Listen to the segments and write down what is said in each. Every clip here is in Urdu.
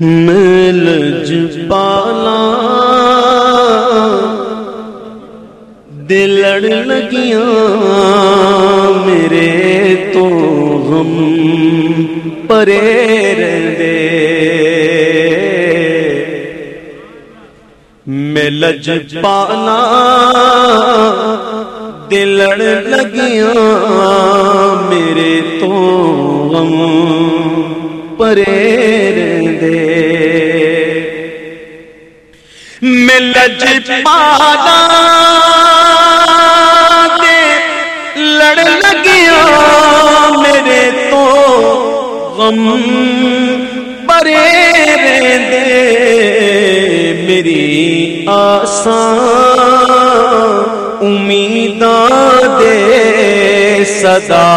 میں لج پالا دلڑ لگیاں میرے تو غم پرے رہے میں لج پالا دلڑ لگیاں میرے تو غم پرے میں لج پالا دے، لڑ لگیا میرے تو، غم پرے دے میری آسان امیداں دے صدا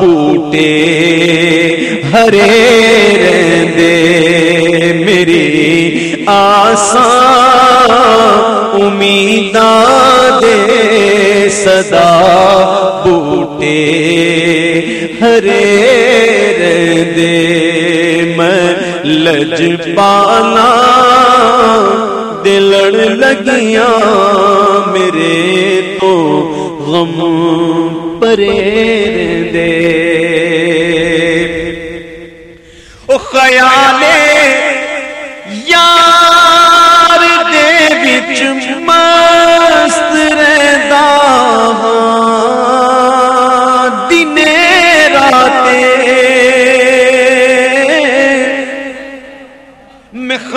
بوٹے ہرے رہندے، میری آسان امیداں دے صدا بوٹے ہرے رہندے میں لج پالا دلڑ لگیاں میرے تو غم پرے دے او خیال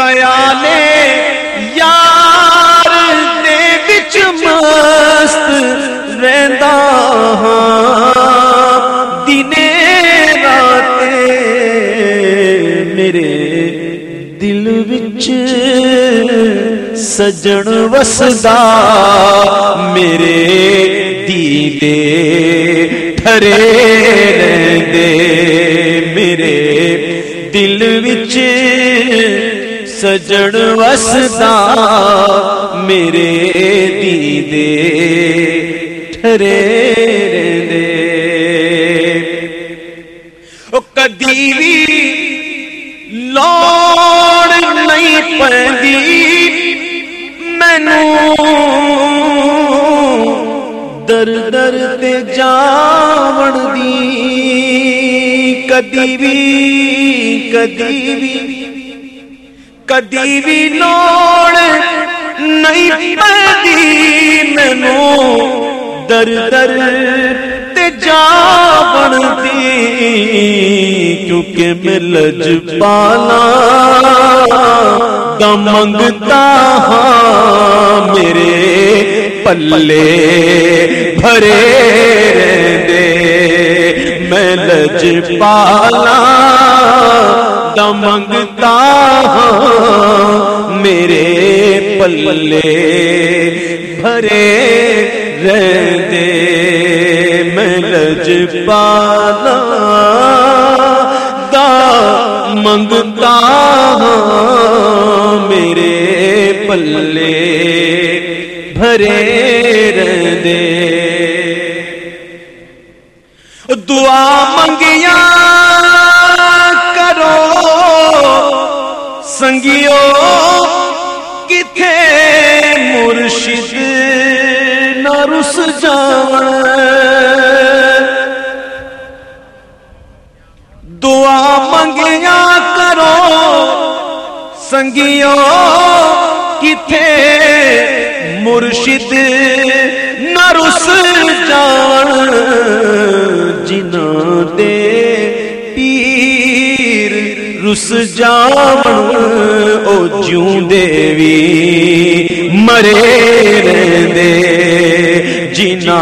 خیال یار دے بچ مست رہدا ہاں۔ دن رات میرے دل وچ سجن وسدا۔ میرے دیدے ٹھرے رہندے۔ سجن وسدا میرے دیدے ٹھرے رہندے۔ او کدی بھی لوڑ نہیں پڑی مینو در در تے جاون دی کدی بھی کدی بھی کدی بھی نہیں پڑی مینو در در تے جاون کیونکہ میں لج پالا دا منگتا ہاں میرے پلے بھرے دے میں لج پالا دا منگتا ہاں میرے پلے بھرے دے میں لج پالا دا منگتا ہاں میرے پلے بھرے دے دعا منگیا سنگیو کتھے مرشد نہ رس جان۔ دعا منگیا کرو سنگیو کتھے مرشد نہ رس اس جان او جوں دیوی مرے رہندے جنا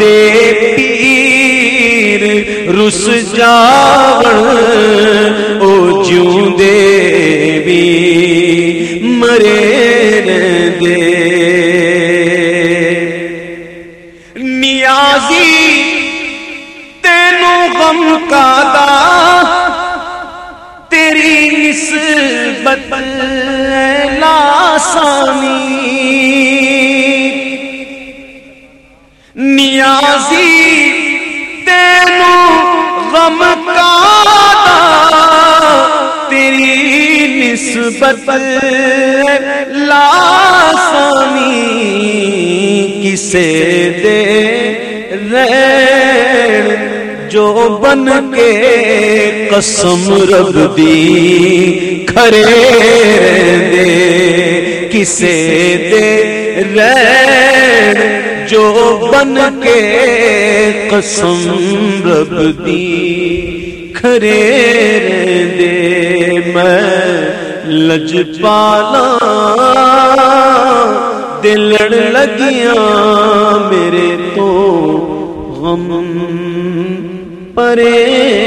دے پیر رس جاون او جوں دیوی لاسانی۔ نیازی تینوں غم کا تیری نسبت لاسانی۔ کسے دے رین جو بن کے قسم رب دی کھرے دے، کسے دے رین جو بن کے قسم رب دی کھرے دے۔ میں لج پالا دلڑ لگیاں میرے تو غم پرے